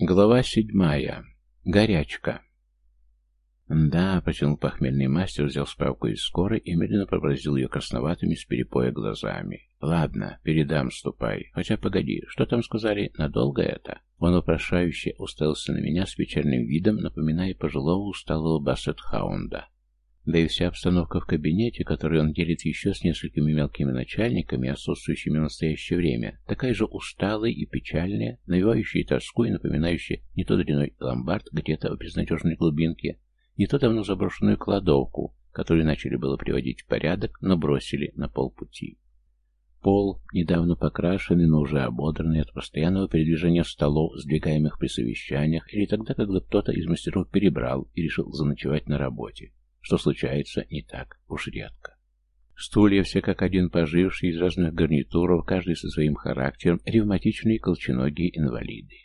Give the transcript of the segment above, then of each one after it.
Глава седьмая. Горячка. «Да», — протянул похмельный мастер, взял справку из скорой и медленно пробразил ее красноватыми с перепоя глазами. «Ладно, передам, ступай. Хотя, погоди, что там сказали? Надолго это?» Он вопрошающе уставился на меня с печальным видом, напоминая пожилого усталого бассет-хаунда. Да и вся обстановка в кабинете, которую он делит еще с несколькими мелкими начальниками, отсутствующими в настоящее время, такая же усталая и печальная, навевающая тоску и напоминающая не то дряной ломбард где-то в безнадежной глубинке, не то давно заброшенную кладовку, которую начали было приводить в порядок, но бросили на полпути. Пол, недавно покрашенный, но уже ободранный от постоянного передвижения столов, сдвигаемых при совещаниях, или тогда, когда кто-то из мастеров перебрал и решил заночевать на работе что случается не так уж редко. Стулья все как один пожившие, из разных гарнитуров, каждый со своим характером, ревматичные колченогие инвалиды.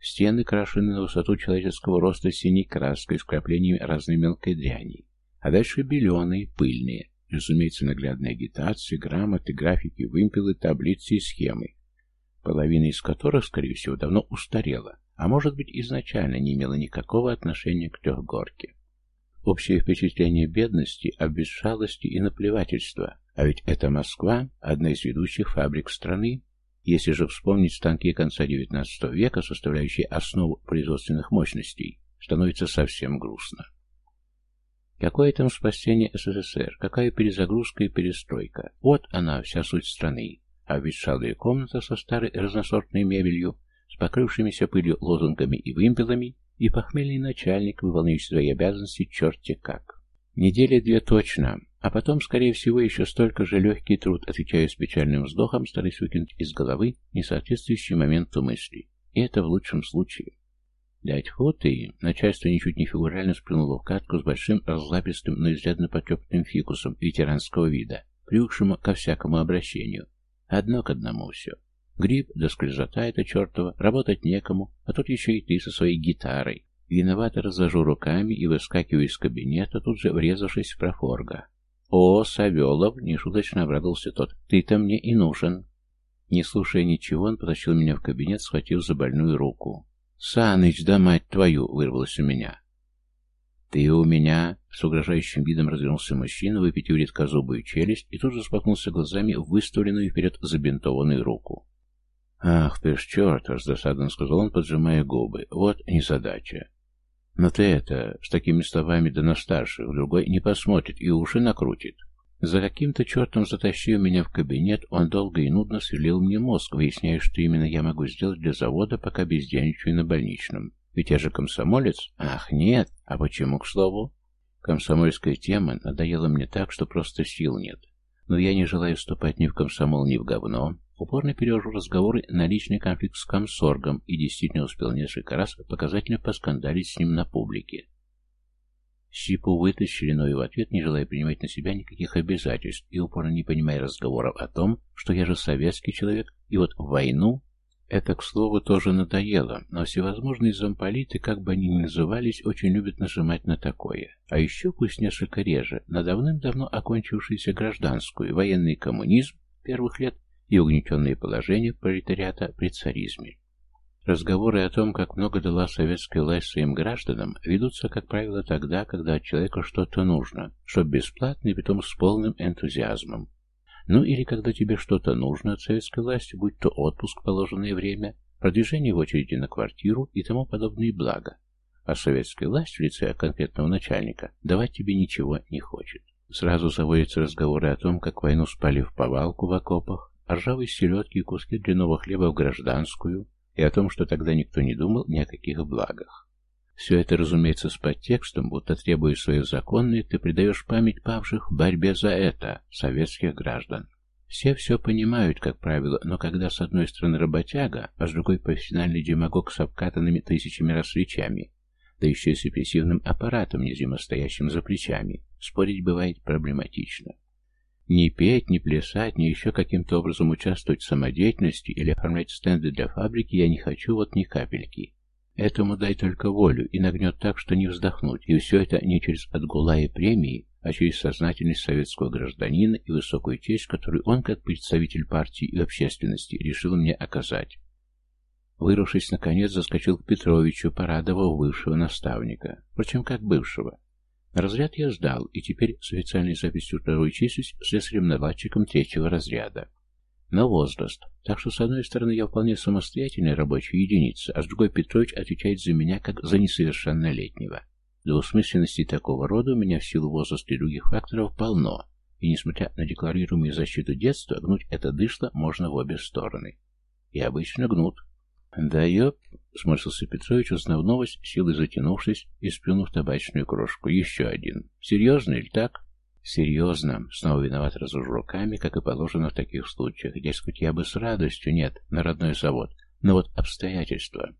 Стены крашены на высоту человеческого роста синей краской с краплениями разной мелкой дряни, а дальше беленые, пыльные, разумеется, наглядные агитации, грамоты, графики, вымпелы, таблицы и схемы, половина из которых, скорее всего, давно устарела, а может быть изначально не имела никакого отношения к трехгорке. Общее впечатление бедности, обветшалости и наплевательства. А ведь это Москва, одна из ведущих фабрик страны. Если же вспомнить станки конца XIX века, составляющие основу производственных мощностей, становится совсем грустно. Какое там спасение СССР, какая перезагрузка и перестройка. Вот она, вся суть страны. А обветшалая комната со старой разносортной мебелью, с покрывшимися пылью лозунгами и вымпелами, и похмельный начальник, выполняющий свои обязанности черти как. Недели две точно, а потом, скорее всего, еще столько же легкий труд, отвечаю с печальным вздохом, стараясь выкинуть из головы несоответствующий моменту мысли. И это в лучшем случае. Дать фу ты, начальство ничуть не фигурально сплюнуло в катку с большим разлапистым, но изрядно потрепанным фикусом ветеранского вида, привыкшему ко всякому обращению. Одно к одному все. Гриб да скользота это чертова, работать некому, а тут еще и ты со своей гитарой. Виновато разложу руками и выскакиваю из кабинета, тут же врезавшись в профорга. «О, Савелов!» — нешуточно обрадовался тот. «Ты-то мне и нужен!» Не слушая ничего, он потащил меня в кабинет, схватив за больную руку. «Саныч, да мать твою!» — вырвалось у меня. «Ты у меня...» — с угрожающим видом развернулся мужчина, выпитив редкозубую челюсть, и тут же споткнулся глазами в выставленную вперед забинтованную руку. «Ах ты ж черт!» — раздосадно сказал он, поджимая губы. «Вот незадача. Но ты это, с такими словами да на старших, другой не посмотрит и уши накрутит». За каким-то чертом затащив меня в кабинет, он долго и нудно сверлил мне мозг, выясняя, что именно я могу сделать для завода, пока бездельничаю на больничном. Ведь я же комсомолец? Ах, нет! А почему, к слову? Комсомольская тема надоела мне так, что просто сил нет. Но я не желаю вступать ни в комсомол, ни в говно, Упорно перевожу разговоры на личный конфликт с комсоргом и действительно успел несколько раз показательно поскандалить с ним на публике. Сипу вытащили, но и в ответ не желая принимать на себя никаких обязательств и упорно не понимая разговоров о том, что я же советский человек, и вот войну это, к слову, тоже надоело, но всевозможные замполиты, как бы они ни назывались, очень любят нажимать на такое. А еще, пусть несколько реже, на давным-давно окончившийся гражданскую, военный коммунизм первых лет и угнетенное положение пролетариата при царизме. Разговоры о том, как много дала советская власть своим гражданам, ведутся, как правило, тогда, когда от человека что-то нужно, что бесплатно и притом с полным энтузиазмом. Ну или когда тебе что-то нужно от советской власти, будь то отпуск в положенное время, продвижение в очереди на квартиру и тому подобные блага. А советская власть в лице конкретного начальника давать тебе ничего не хочет. Сразу заводятся разговоры о том, как войну спали в повалку в окопах, ржавой селедке и куске длинного хлеба в гражданскую, и о том, что тогда никто не думал ни о каких благах. Все это, разумеется, с подтекстом, будто требуя свое законное, ты предаешь память павших в борьбе за это, советских граждан. Все все понимают, как правило, но когда с одной стороны работяга, а с другой профессиональный демагог с обкатанными тысячами раз да еще и с репрессивным аппаратом, незримо стоящим за плечами, спорить бывает проблематично. Ни петь, ни плясать, ни еще каким-то образом участвовать в самодеятельности или оформлять стенды для фабрики я не хочу вот ни капельки. Этому дай только волю и нагнет так, что не вздохнуть, и все это не через отгула и премии, а через сознательность советского гражданина и высокую честь, которую он, как представитель партии и общественности, решил мне оказать. вырвавшись наконец, заскочил к Петровичу, порадовав бывшего наставника. Впрочем, как бывшего. Разряд я сдал, и теперь с официальной записью второй числюсь слесарем-наладчиком третьего разряда. На возраст. Так что, с одной стороны, я вполне самостоятельная рабочая единица, а с другой Петрович отвечает за меня, как за несовершеннолетнего. Двусмысленностей такого рода у меня в силу возраста и других факторов полно, и, несмотря на декларируемую защиту детства, гнуть это дышло можно в обе стороны. И обычно гнут. «Да ёп!» — сморщился Петрович, узнав новость, силой затянувшись и сплюнув табачную крошку. «Еще один. Серьезно или так?» «Серьезно!» — снова виноват разужу руками, как и положено в таких случаях. Дескать, я бы с радостью, нет, на родной завод. Но вот обстоятельства.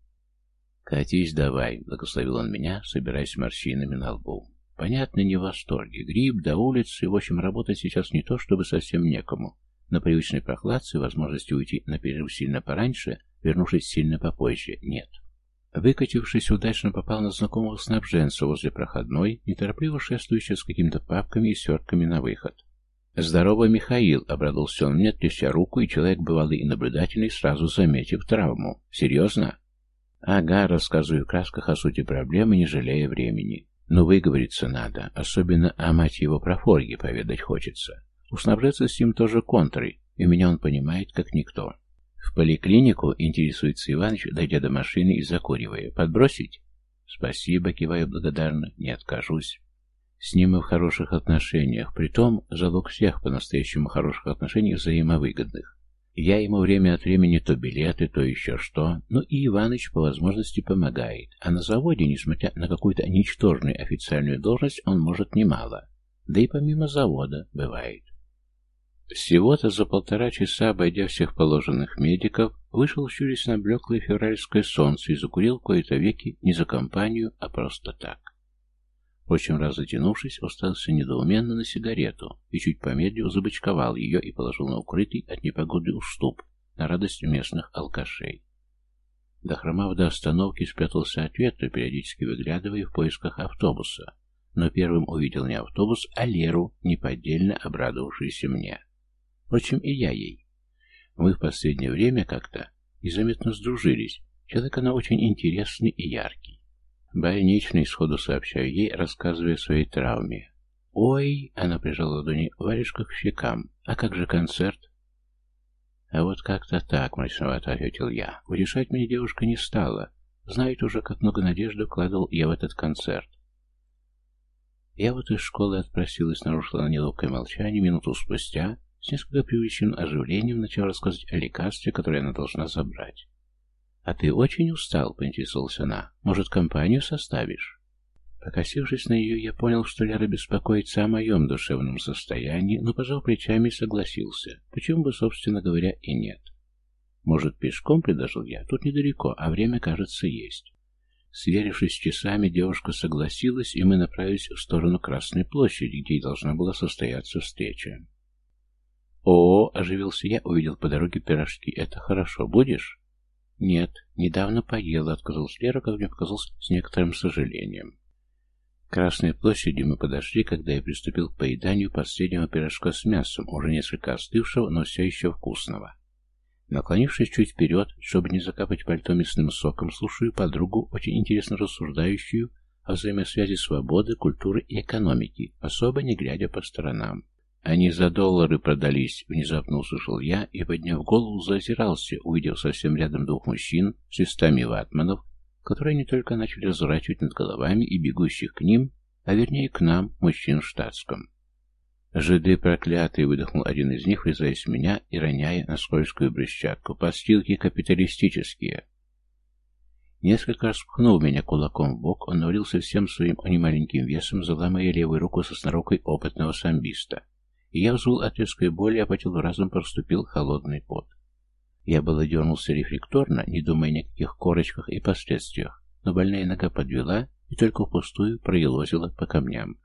«Катись давай», — благословил он меня, собираясь морщинами на лбу. Понятно, не в восторге. Гриб до улицы, в общем, работать сейчас не то, чтобы совсем некому. На привычной прохладце возможности уйти на перерыв сильно пораньше, вернувшись сильно попозже, нет. Выкатившись, удачно попал на знакомого снабженца возле проходной, неторопливо шествующего с какими-то папками и свертками на выход. «Здорово, Михаил!» — обрадовался он мне, тряся руку, и человек бывалый и наблюдательный, сразу заметив травму. «Серьезно?» «Ага, рассказываю в красках о сути проблемы, не жалея времени. Но выговориться надо, особенно о мать его профорге поведать хочется. У снабженца с ним тоже контры, и меня он понимает, как никто. В поликлинику интересуется Иваныч, дойдя до машины и закуривая. Подбросить? Спасибо, киваю благодарно, не откажусь. С ним мы в хороших отношениях, притом залог всех по-настоящему хороших отношений взаимовыгодных. Я ему время от времени то билеты, то еще что, ну и Иваныч по возможности помогает, а на заводе, несмотря на какую-то ничтожную официальную должность, он может немало. Да и помимо завода бывает. Всего-то за полтора часа, обойдя всех положенных медиков, вышел щурясь на блеклое февральское солнце и закурил кое-то веки не за компанию, а просто так. Впрочем, раз затянувшись, остался недоуменно на сигарету и, чуть помедлив, забычковал ее и положил на укрытый от непогоды уступ, на радость местных алкашей. Дохромав до остановки, спрятался от ветра, периодически выглядывая в поисках автобуса, но первым увидел не автобус, а Леру, неподдельно обрадовавшуюся мне. Впрочем, и я ей. Мы в последнее время как-то незаметно сдружились. Человек она очень интересный и яркий. Больничный, сходу сообщаю ей, рассказывая о своей травме. «Ой!» — она прижала ладони варежка к щекам. «А как же концерт?» «А вот как-то так», — мрачновато ответил я. Утешать меня девушка не стала. Знает уже, как много надежды вкладывал я в этот концерт. Я вот из школы отпросилась, нарушила на неловкое молчание минуту спустя, с несколько привычным оживлением начала рассказывать о лекарстве, которое она должна забрать. «А ты очень устал?» — поинтересовалась она. «Может, компанию составишь?» Покосившись на нее, я понял, что Лера беспокоится о моем душевном состоянии, но, пожал плечами, согласился. Почему бы, собственно говоря, и нет. «Может, пешком?» — предложил я. «Тут недалеко, а время, кажется, есть». Сверившись с часами, девушка согласилась, и мы направились в сторону Красной площади, где и должна была состояться встреча. «О, — оживился я, — увидел по дороге пирожки. Это хорошо. Будешь?» «Нет, недавно поела», — отказалась Лера, как мне показалось, с некоторым сожалением. К Красной площади мы подошли, когда я приступил к поеданию последнего пирожка с мясом, уже несколько остывшего, но все еще вкусного. Наклонившись чуть вперед, чтобы не закапать пальто мясным соком, слушаю подругу, очень интересно рассуждающую о взаимосвязи свободы, культуры и экономики, особо не глядя по сторонам. «Они за доллары продались», — внезапно услышал я и, подняв голову, зазирался, увидев совсем рядом двух мужчин с листами ватманов, которые не только начали разворачивать над головами и бегущих к ним, а вернее к нам, мужчин в штатском. «Жиды проклятые!» — выдохнул один из них, врезаясь в меня и роняя на скользкую брусчатку. «Подстилки капиталистические!» Несколько раз пхнув меня кулаком в бок, он навалился всем своим немаленьким весом, заламывая левую руку со снорокой опытного самбиста и я взвыл от резкой боли, а по телу разом проступил холодный пот. Я было дернулся рефлекторно, не думая ни о каких корочках и последствиях, но больная нога подвела и только впустую проелозила по камням.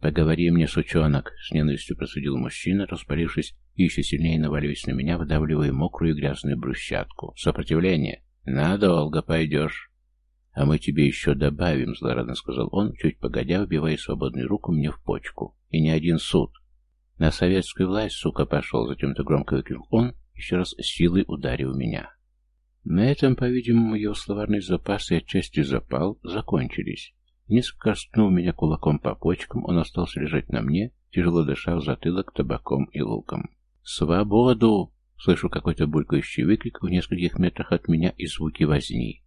«Поговори мне, сучонок!» — с ненавистью просудил мужчина, распалившись и еще сильнее наваливаясь на меня, выдавливая мокрую грязную брусчатку. «Сопротивление! Надолго пойдешь!» «А мы тебе еще добавим», — злорадно сказал он, чуть погодя, убивая свободную руку мне в почку. «И не один суд. На советскую власть, сука, пошел, затем-то громко выкрикнул он, еще раз силой ударив меня. На этом, по-видимому, его словарный запас и отчасти запал закончились. Несколько ткнув меня кулаком по почкам, он остался лежать на мне, тяжело дыша затылок табаком и луком. «Свободу!» Слышу какой-то булькающий выкрик в нескольких метрах от меня и звуки возни.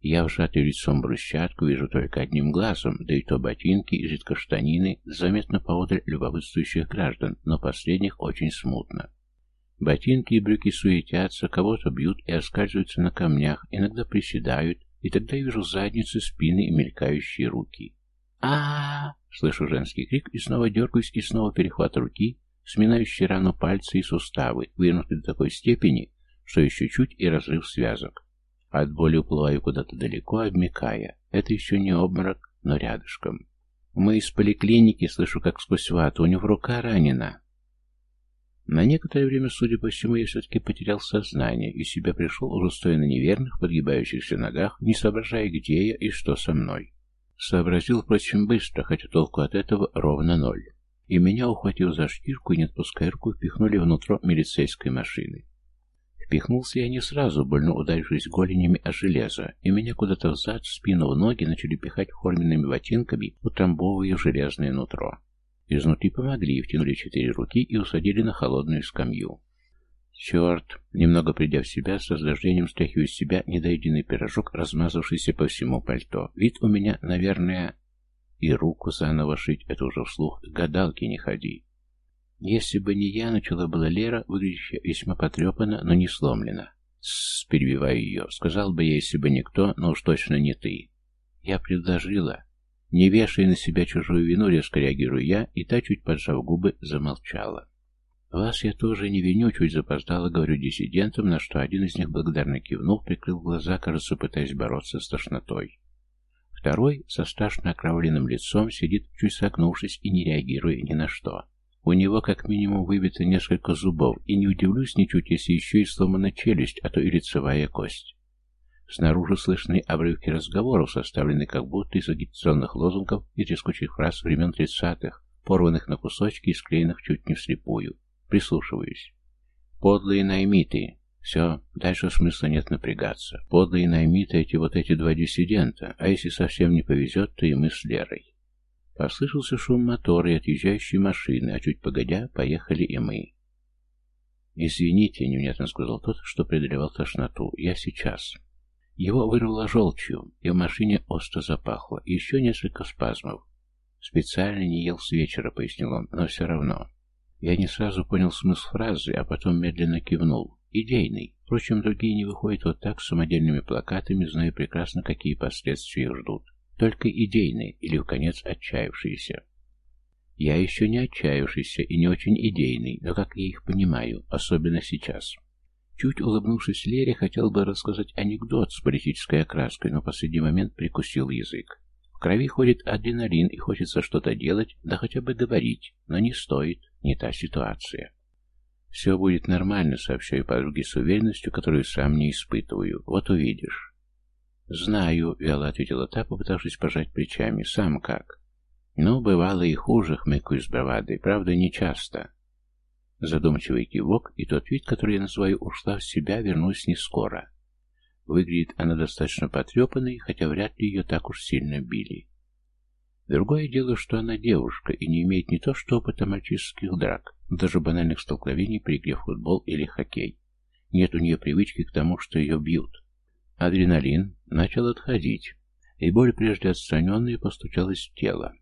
Я, вжатый лицом брусчатку, вижу только одним глазом, да и то ботинки, изредка штанины, заметно поодаль любопытствующих граждан, но последних очень смутно. Ботинки и брюки суетятся, кого-то бьют и оскальзываются на камнях, иногда приседают, и тогда я вижу задницы, спины и мелькающие руки. а, -а, Слышу женский крик и снова дергаюсь, и снова перехват руки, сминающий рану пальцы и суставы, вывернуты до такой степени, что еще чуть и разрыв связок. От боли уплываю куда-то далеко, обмекая. Это еще не обморок, но рядышком. Мы из поликлиники, слышу, как сквозь вату, у него рука ранена. На некоторое время, судя по всему, я все-таки потерял сознание и себя пришел, уже стоя на неверных, подгибающихся ногах, не соображая, где я и что со мной. Сообразил, впрочем, быстро, хотя толку от этого ровно ноль. И меня, ухватив за шкирку и не отпуская руку, впихнули внутрь милицейской машины. Впихнулся я не сразу, больно ударившись голенями о железо, и меня куда-то взад, в спину, в ноги начали пихать форменными ботинками, утрамбовывая железное нутро. Изнутри помогли, втянули четыре руки и усадили на холодную скамью. Черт! Немного придя в себя, с раздражением стряхиваю с себя недоеденный пирожок, размазавшийся по всему пальто. Вид у меня, наверное... И руку заново шить, это уже вслух, гадалки не ходи. Если бы не я, начала была Лера, выглядящая весьма потрепана, но не сломлена. «Тссс», перебиваю ее, сказал бы я, если бы никто, но уж точно не ты. Я предложила. Не вешая на себя чужую вину, резко реагирую я, и та, чуть поджав губы, замолчала. «Вас я тоже не виню», — чуть запоздало, говорю диссидентам, на что один из них благодарно кивнул, прикрыл глаза, кажется, пытаясь бороться с тошнотой. Второй, со страшно окровавленным лицом, сидит, чуть согнувшись и не реагируя ни на что. У него как минимум выбито несколько зубов, и не удивлюсь ничуть, если еще и сломана челюсть, а то и лицевая кость. Снаружи слышны обрывки разговоров, составленные как будто из агитационных лозунгов и трескучих фраз времен тридцатых, порванных на кусочки и склеенных чуть не вслепую. Прислушиваюсь. Подлые наймиты. Все, дальше смысла нет напрягаться. Подлые наймиты эти вот эти два диссидента, а если совсем не повезет, то и мы с Лерой. Послышался шум мотора и отъезжающей машины, а чуть погодя, поехали и мы. «Извините», — невнятно сказал тот, что преодолевал тошноту. «Я сейчас». Его вырвало желчью, и в машине остро запахло. И еще несколько спазмов. «Специально не ел с вечера», — пояснил он, — «но все равно». Я не сразу понял смысл фразы, а потом медленно кивнул. Идейный. Впрочем, другие не выходят вот так с самодельными плакатами, зная прекрасно, какие последствия их ждут. Только идейные или, в конец, отчаявшиеся. Я еще не отчаявшийся и не очень идейный, но как я их понимаю, особенно сейчас. Чуть улыбнувшись Лере, хотел бы рассказать анекдот с политической окраской, но в последний момент прикусил язык. В крови ходит адреналин и хочется что-то делать, да хотя бы говорить, но не стоит, не та ситуация. «Все будет нормально», — сообщаю подруге с уверенностью, которую сам не испытываю. «Вот увидишь». «Знаю», — вяло ответила та, попытавшись пожать плечами. «Сам как?» «Ну, бывало и хуже», — хмыкаю с бравадой. «Правда, не часто». Задумчивый кивок, и тот вид, который я называю «ушла в себя», вернусь не скоро. Выглядит она достаточно потрепанной, хотя вряд ли ее так уж сильно били. Другое дело, что она девушка и не имеет не то что опыта мальчишеских драк, но даже банальных столкновений при игре в футбол или хоккей. Нет у нее привычки к тому, что ее бьют. Адреналин начал отходить, и боль, прежде отстраненная, постучалась в тело.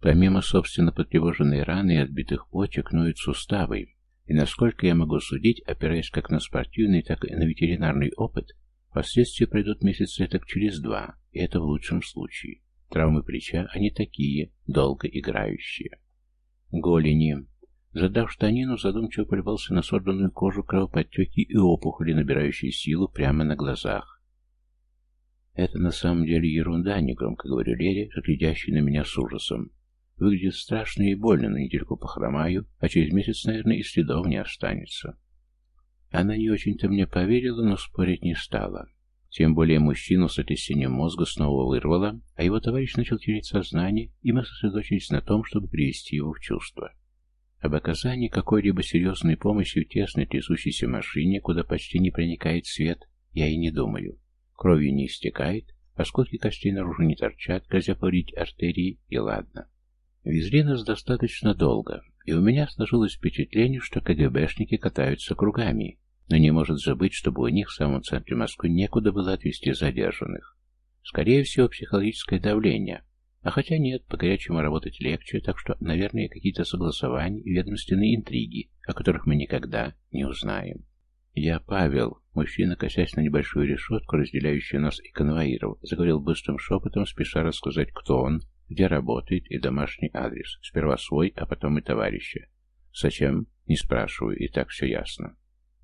Помимо, собственно, потревоженной раны и отбитых почек, ноют суставы, и, насколько я могу судить, опираясь как на спортивный, так и на ветеринарный опыт, последствия пройдут месяца так через два, и это в лучшем случае. Травмы плеча, они такие, долго играющие. Голени. Задав штанину, задумчиво полюбался на сорванную кожу кровоподтеки и опухоли, набирающие силу прямо на глазах. Это на самом деле ерунда, негромко говорю Лере, глядящей на меня с ужасом. Выглядит страшно и больно, на недельку похромаю, а через месяц, наверное, и следов не останется. Она не очень-то мне поверила, но спорить не стала. Тем более мужчину с сотрясением мозга снова вырвало, а его товарищ начал терять сознание, и мы сосредоточились на том, чтобы привести его в чувство. Об оказании какой-либо серьезной помощи в тесной трясущейся машине, куда почти не проникает свет, я и не думаю. Кровью не истекает, осколки костей наружу не торчат, грозя повредить артерии, и ладно. Везли нас достаточно долго, и у меня сложилось впечатление, что КГБшники катаются кругами, но не может забыть, чтобы у них в самом центре Москвы некуда было отвезти задержанных. Скорее всего, психологическое давление. А хотя нет, по горячему работать легче, так что, наверное, какие-то согласования и ведомственные интриги, о которых мы никогда не узнаем. «Я Павел», мужчина, косясь на небольшую решетку, разделяющую нас и конвоиров, заговорил быстрым шепотом, спеша рассказать, кто он, где работает и домашний адрес. Сперва свой, а потом и товарища. Зачем? Не спрашиваю, и так все ясно.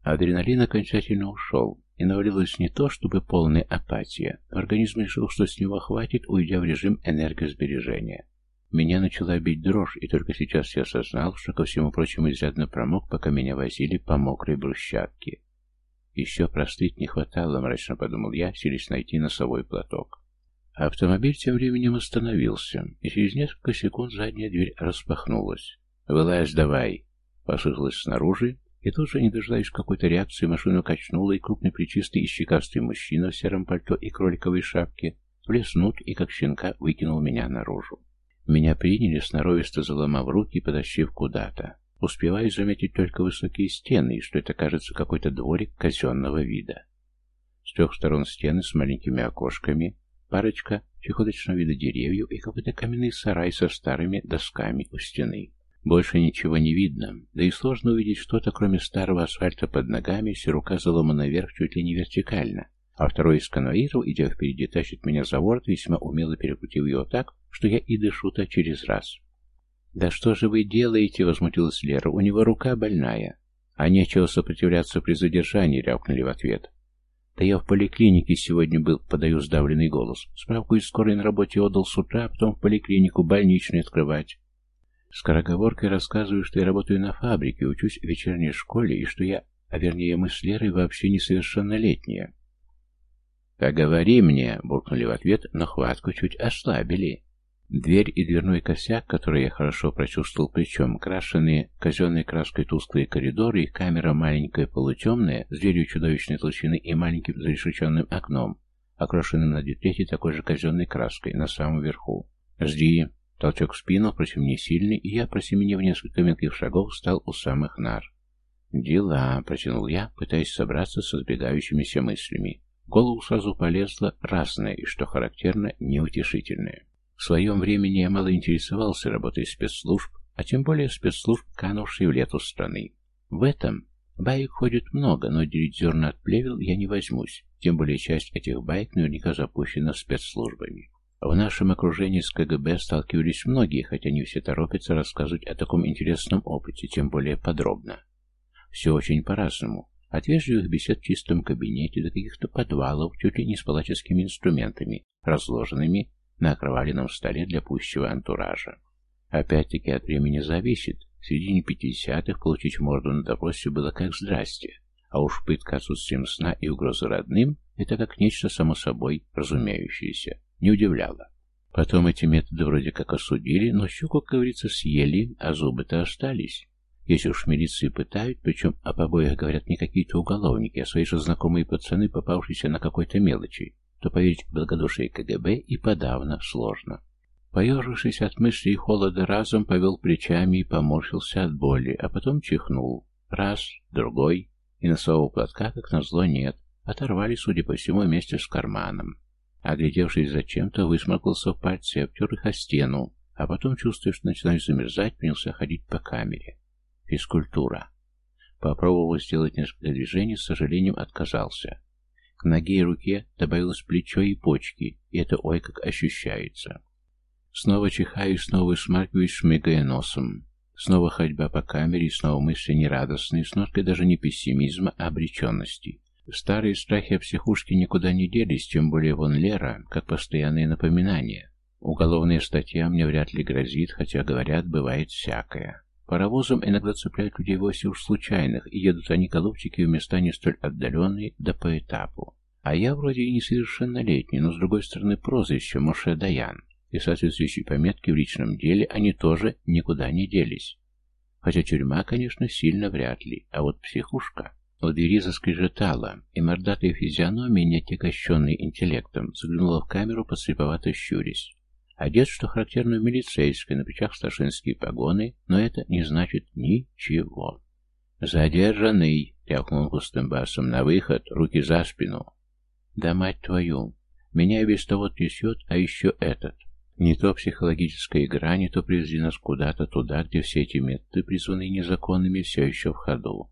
Адреналин окончательно ушел, и навалилась не то, чтобы полная апатия. Организм решил, что с него хватит, уйдя в режим энергосбережения. Меня начала бить дрожь, и только сейчас я осознал, что ко всему прочему изрядно промок, пока меня возили по мокрой брусчатке. Еще простыть не хватало, мрачно подумал я, силясь найти носовой платок. Автомобиль тем временем остановился, и через несколько секунд задняя дверь распахнулась. «Вылазь давай!» — послышалось снаружи, и тут же, не дожидаясь какой-то реакции, машину качнула, и крупный плечистый и щекастый мужчина в сером пальто и кроликовой шапке влез внутрь и, как щенка, выкинул меня наружу. Меня приняли, сноровисто заломав руки и потащив куда-то. Успеваю заметить только высокие стены, и что это кажется какой-то дворик казенного вида. С трех сторон стены с маленькими окошками, Парочка чехоточного вида деревьев и какой-то каменный сарай со старыми досками у стены. Больше ничего не видно, да и сложно увидеть что-то, кроме старого асфальта под ногами, если рука заломана вверх чуть ли не вертикально, а второй из конвоиров, идя впереди, тащит меня за ворот, весьма умело перекрутив его так, что я и дышу-то через раз. «Да что же вы делаете?» — возмутилась Лера. «У него рука больная». «А нечего сопротивляться при задержании», — рявкнули в ответ. «Да я в поликлинике сегодня был», — подаю сдавленный голос. «Справку из скорой на работе отдал с утра, а потом в поликлинику больничный открывать». Скороговоркой рассказываю, что я работаю на фабрике, учусь в вечерней школе, и что я, а вернее мы с Лерой вообще несовершеннолетние. «Поговори мне», — буркнули в ответ, но хватку чуть ослабили. Дверь и дверной косяк, который я хорошо прочувствовал причем, крашеные казенной краской тусклые коридоры и камера маленькая полутемная, с дверью чудовищной толщины и маленьким зарешеченным окном, окрашенным на две трети такой же казенной краской, на самом верху. «Жди!» Толчок в спину, впрочем, не сильный, и я, просеменив несколько мелких шагов, стал у самых нар. «Дела», — протянул я, пытаясь собраться со сбегающимися мыслями. Голову сразу полезло разное и, что характерно, неутешительное. В своем времени я мало интересовался работой спецслужб, а тем более спецслужб, канувшей в лету страны. В этом баек ходит много, но делить зерна от плевел я не возьмусь, тем более часть этих баек наверняка запущена спецслужбами. В нашем окружении с КГБ сталкивались многие, хотя не все торопятся рассказывать о таком интересном опыте, тем более подробно. Все очень по-разному. От вежливых бесед в чистом кабинете до каких-то подвалов, чуть ли не с палаческими инструментами, разложенными на окровавленном столе для пущего антуража. Опять-таки от времени зависит. В середине пятидесятых получить морду на допросе было как «здрасте», а уж пытка отсутствием сна и угрозы родным – это как нечто само собой разумеющееся. Не удивляло. Потом эти методы вроде как осудили, но щуку, как говорится, съели, а зубы-то остались. Если уж милиции пытают, причем о побоях говорят не какие-то уголовники, а свои же знакомые пацаны, попавшиеся на какой-то мелочи, то поверить в благодушие КГБ и подавно сложно. Поежившись от мысли и холода, разом повел плечами и поморщился от боли, а потом чихнул. Раз, другой, и носового платка, как назло, нет. Оторвали, судя по всему, вместе с карманом. Оглядевшись зачем-то, высморкался в пальцы и обтер их о стену, а потом, чувствуя, что начинаю замерзать, принялся ходить по камере. Физкультура. Попробовал сделать несколько движений, с сожалением отказался. К ноге и руке добавилось плечо и почки, и это ой как ощущается. Снова чихаю, снова высмаркиваюсь, шмыгая носом. Снова ходьба по камере, и снова мысли нерадостные, с ноткой даже не пессимизма, а обреченности. Старые страхи о психушке никуда не делись, тем более вон Лера, как постоянные напоминания. Уголовная статья мне вряд ли грозит, хотя, говорят, бывает всякое. Паровозом иногда цепляют людей вовсе уж случайных, и едут они, голубчики, в места не столь отдаленные, да по этапу. А я вроде и несовершеннолетний, но, с другой стороны, прозвище Моше Даян, и соответствующие пометки в личном деле, они тоже никуда не делись. Хотя тюрьма, конечно, сильно вряд ли, а вот психушка... У двери заскрежетало, и мордатая физиономия, не отягощенная интеллектом, заглянула в камеру, подслеповато щурясь. Одет, что характерно в милицейской, на плечах старшинские погоны, но это не значит ничего. «Задержанный!» — тявкнул густым басом. «На выход! Руки за спину!» «Да мать твою! Меня и без того трясет, а еще этот!» Не то психологическая игра, не то привезли нас куда-то туда, где все эти методы, призванные незаконными, все еще в ходу.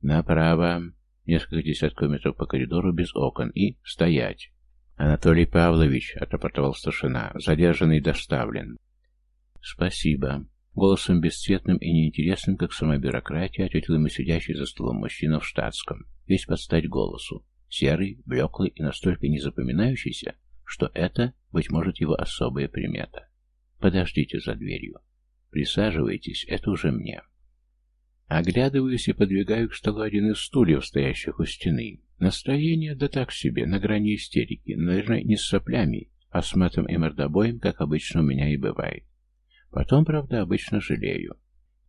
Направо. Несколько десятков метров по коридору без окон. И стоять. Анатолий Павлович, отрапортовал старшина, задержанный доставлен. Спасибо. Голосом бесцветным и неинтересным, как сама бюрократия, ответил ему сидящий за столом мужчина в штатском, весь под стать голосу. Серый, блеклый и настолько незапоминающийся, что это, быть может, его особая примета. Подождите за дверью. Присаживайтесь, это уже мне. Оглядываюсь и подвигаю к столу один из стульев, стоящих у стены. Настроение, да так себе, на грани истерики, наверное, не с соплями, а с матом и мордобоем, как обычно у меня и бывает. Потом, правда, обычно жалею.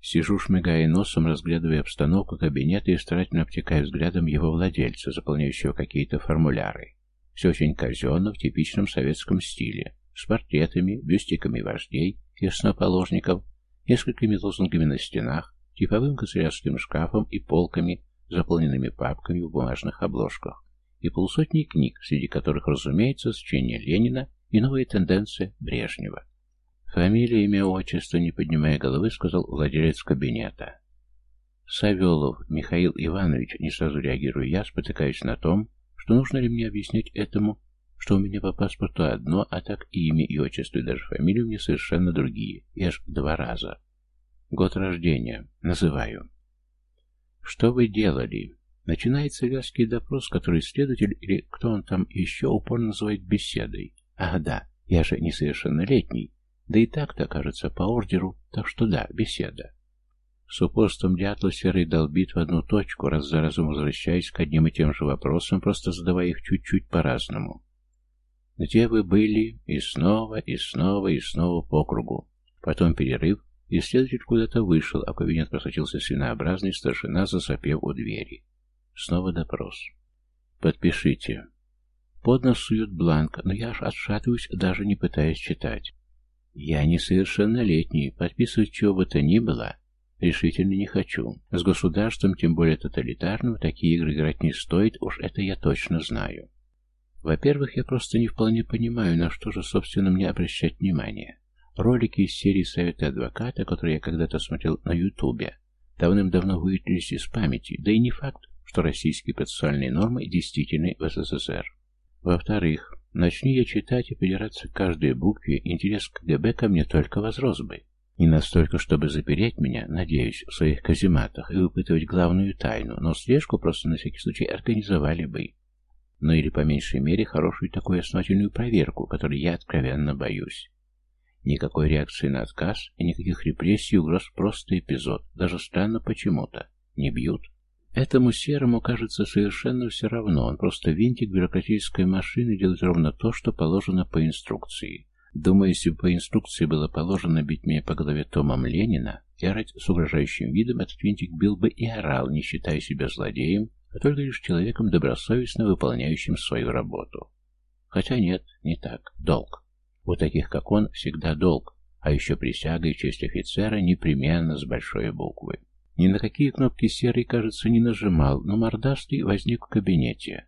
Сижу, шмыгая носом, разглядывая обстановку кабинета и старательно обтекая взглядом его владельца, заполняющего какие-то формуляры. Все очень казенно, в типичном советском стиле, с портретами, бюстиками вождей и основоположников, несколькими лозунгами на стенах, типовым канцелярским шкафом и полками, заполненными папками в бумажных обложках, и полсотни книг, среди которых, разумеется, сочинение Ленина и новые тенденции Брежнева. Фамилия, имя, отчество, не поднимая головы, сказал владелец кабинета. Савелов Михаил Иванович, не сразу реагирую я, спотыкаюсь на том, что нужно ли мне объяснять этому, что у меня по паспорту одно, а так и имя и отчество, и даже фамилию мне совершенно другие, и аж два раза. Год рождения. Называю. Что вы делали? Начинается вязкий допрос, который следователь или кто он там еще упорно называет беседой. Ах да, я же несовершеннолетний. Да и так-то, кажется, по ордеру, так что да, беседа. С упорством дятла серый долбит в одну точку, раз за разом возвращаясь к одним и тем же вопросам, просто задавая их чуть-чуть по-разному. Где вы были? И снова, и снова, и снова по кругу. Потом перерыв, Исследователь куда-то вышел, а в кабинет просочился свинообразный старшина, засопев у двери. Снова допрос. «Подпишите». Под нос суют бланк, но я аж отшатываюсь, даже не пытаясь читать. Я несовершеннолетний, подписывать чего бы то ни было решительно не хочу. С государством, тем более тоталитарным, такие игры играть не стоит, уж это я точно знаю. Во-первых, я просто не вполне понимаю, на что же, собственно, мне обращать внимание. Ролики из серии «Советы адвоката», которые я когда-то смотрел на Ютубе, давным-давно выветрились из памяти, да и не факт, что российские процессуальные нормы действительны в СССР. Во-вторых, начни я читать и придираться к каждой букве, интерес к КГБ ко мне только возрос бы. Не настолько, чтобы запереть меня, надеюсь, в своих казематах и выпытывать главную тайну, но слежку просто на всякий случай организовали бы. Ну или, по меньшей мере, хорошую такую основательную проверку, которой я откровенно боюсь. Никакой реакции на отказ и никаких репрессий угроз просто эпизод. Даже странно почему-то. Не бьют. Этому серому кажется совершенно все равно. Он просто винтик бюрократической машины делает ровно то, что положено по инструкции. Думаю, если бы по инструкции было положено бить меня по голове Томом Ленина, и с угрожающим видом, этот винтик бил бы и орал, не считая себя злодеем, а только лишь человеком, добросовестно выполняющим свою работу. Хотя нет, не так. Долг. У таких, как он, всегда долг, а еще присяга и честь офицера непременно с большой буквы. Ни на какие кнопки серый, кажется, не нажимал, но мордастый возник в кабинете.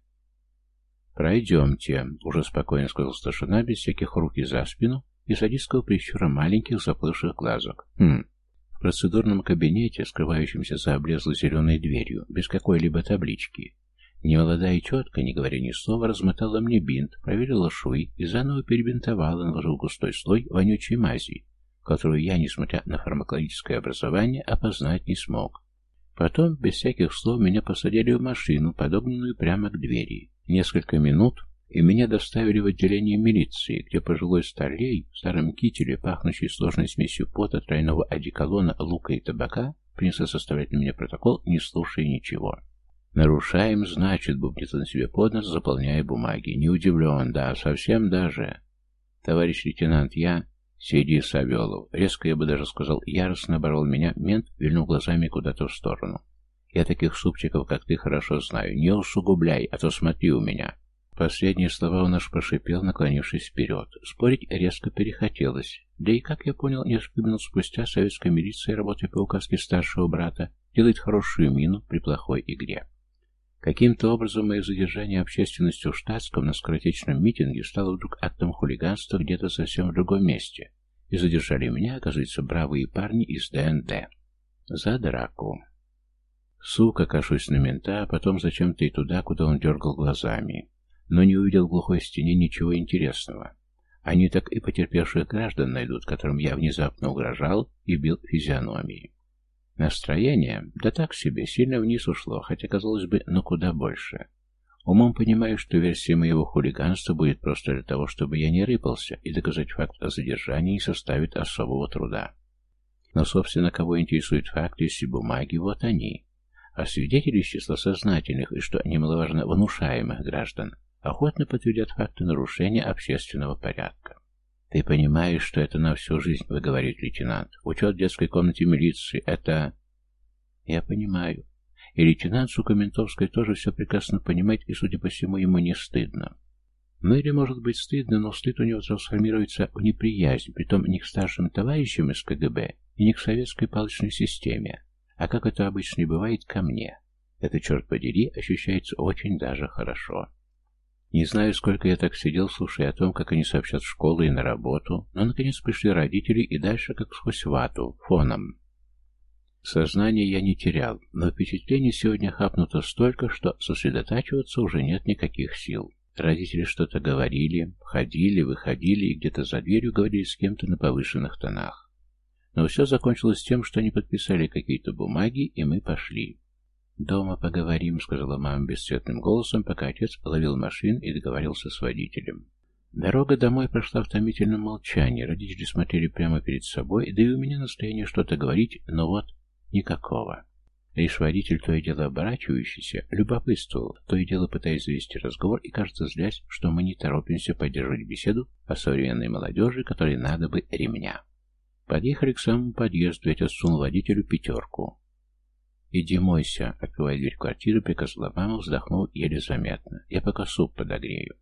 «Пройдемте», — уже спокойно сказал старшина, без всяких руки за спину и садистского прищура маленьких заплывших глазок. «Хм». В процедурном кабинете, скрывающемся за облезлой зеленой дверью, без какой-либо таблички, Немолодая тетка, не говоря ни слова, размотала мне бинт, проверила швы и заново перебинтовала, наложил густой слой вонючей мази, которую я, несмотря на фармакологическое образование, опознать не смог. Потом, без всяких слов, меня посадили в машину, подогнанную прямо к двери. Несколько минут, и меня доставили в отделение милиции, где пожилой старлей в старом кителе, пахнущий сложной смесью пота, тройного одеколона, лука и табака, принялся составлять на меня протокол, не слушая ничего. «Нарушаем, значит», — бубнит он себе под нос, заполняя бумаги. «Не удивлен, да, совсем даже». «Товарищ лейтенант, я...» «Сиди, Савелов». Резко, я бы даже сказал, яростно оборвал меня, мент, вильнул глазами куда-то в сторону. Я таких супчиков, как ты, хорошо знаю. Не усугубляй, а то смотри у меня». Последние слова он аж прошипел, наклонившись вперед. Спорить резко перехотелось. Да и, как я понял, несколько минут спустя советская милиция, работая по указке старшего брата, делает хорошую мину при плохой игре. Каким-то образом мое задержание общественности в штатском на скоротечном митинге стало вдруг актом хулиганства где-то совсем в другом месте, и задержали меня, оказывается, бравые парни из ДНД. За драку. Сука, кашусь на мента, а потом зачем-то и туда, куда он дергал глазами но не увидел в глухой стене ничего интересного. Они так и потерпевших граждан найдут, которым я внезапно угрожал и бил физиономии. Настроение, да так себе, сильно вниз ушло, хотя, казалось бы, но куда больше. Умом понимаю, что версия моего хулиганства будет просто для того, чтобы я не рыпался, и доказать факт о задержании не составит особого труда. Но, собственно, кого интересуют факты, если бумаги, вот они. А свидетели из числа сознательных и, что немаловажно, внушаемых граждан охотно подтвердят факты нарушения общественного порядка. «Ты понимаешь, что это на всю жизнь, — вы говорит лейтенант. Учет в детской комнате милиции — это...» «Я понимаю. И лейтенант, сука ментовская, тоже все прекрасно понимает, и, судя по всему, ему не стыдно. Ну или, может быть, стыдно, но стыд у него трансформируется в неприязнь, притом не к старшим товарищам из КГБ и не к советской палочной системе, а, как это обычно бывает, ко мне. Это, черт подери, ощущается очень даже хорошо. Не знаю, сколько я так сидел, слушая о том, как они сообщат в школу и на работу, но наконец пришли родители и дальше как сквозь вату, фоном. Сознание я не терял, но впечатлений сегодня хапнуто столько, что сосредотачиваться уже нет никаких сил. Родители что-то говорили, ходили, выходили и где-то за дверью говорили с кем-то на повышенных тонах. Но все закончилось тем, что они подписали какие-то бумаги, и мы пошли. «Дома поговорим», — сказала мама бесцветным голосом, пока отец ловил машин и договорился с водителем. Дорога домой прошла в томительном молчании. Родители смотрели прямо перед собой, да и у меня настроение что-то говорить, но вот никакого. Лишь водитель, то и дело оборачивающийся, любопытствовал, то и дело пытаясь завести разговор и, кажется, злясь, что мы не торопимся поддерживать беседу о современной молодежи, которой надо бы ремня. Подъехали к самому подъезду, и отец сунул водителю пятерку. «Иди мойся», — открывая дверь квартиры, приказала мама, вздохнув еле заметно. «Я пока суп подогрею».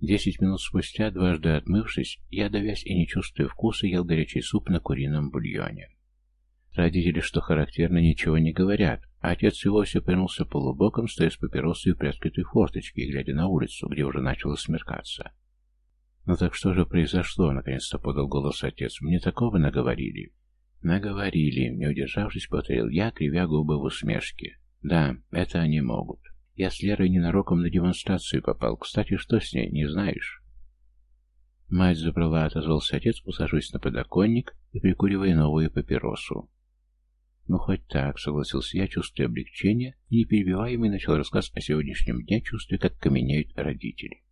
Десять минут спустя, дважды отмывшись, я, давясь и не чувствуя вкуса, ел горячий суп на курином бульоне. Родители, что характерно, ничего не говорят, а отец и вовсе повернулся полубоком, стоя с папиросой в приоткрытой форточке, глядя на улицу, где уже начало смеркаться. «Ну так что же произошло?» — наконец-то подал голос отец. «Мне такого наговорили». Наговорили, не удержавшись, повторил я, кривя губы в усмешке. Да, это они могут. Я с Лерой ненароком на демонстрацию попал. Кстати, что с ней, не знаешь? Мать забрала, отозвался отец, усаживаясь на подоконник и прикуривая новую папиросу. «Ну, хоть так», — согласился я, чувствуя облегчение, и неперебиваемый начал рассказ о сегодняшнем дне, чувствуя, как каменеют родители.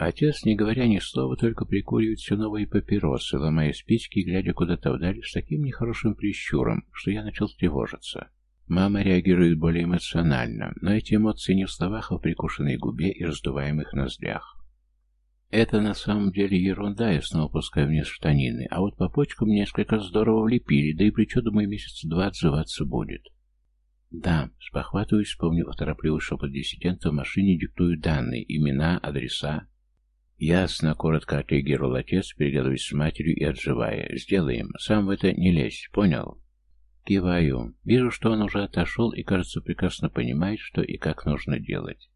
Отец, не говоря ни слова, только прикуривает все новые папиросы, ломая спички и глядя куда-то вдаль с таким нехорошим прищуром, что я начал тревожиться. Мама реагирует более эмоционально, но эти эмоции не в словах, а в прикушенной губе и раздуваемых ноздрях. Это на самом деле ерунда, я снова пускаю вниз штанины, а вот по почкам несколько здорово влепили, да и плечо, думаю, месяца два отзываться будет. Да, спохватываюсь, вспомнив торопливый шепот диссидента в машине, диктую данные, имена, адреса, «Ясно», — коротко отреагировал отец, переглядываясь с матерью и отживая. «Сделаем. Сам в это не лезь. Понял?» Киваю. Вижу, что он уже отошел и, кажется, прекрасно понимает, что и как нужно делать.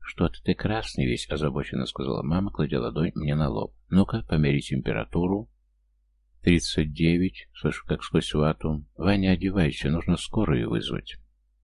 «Что-то ты красный весь», — озабоченно сказала мама, кладя ладонь мне на лоб. «Ну-ка, помери температуру». «Тридцать девять», — слышу, как сквозь вату. «Ваня, одевайся, нужно скорую вызвать».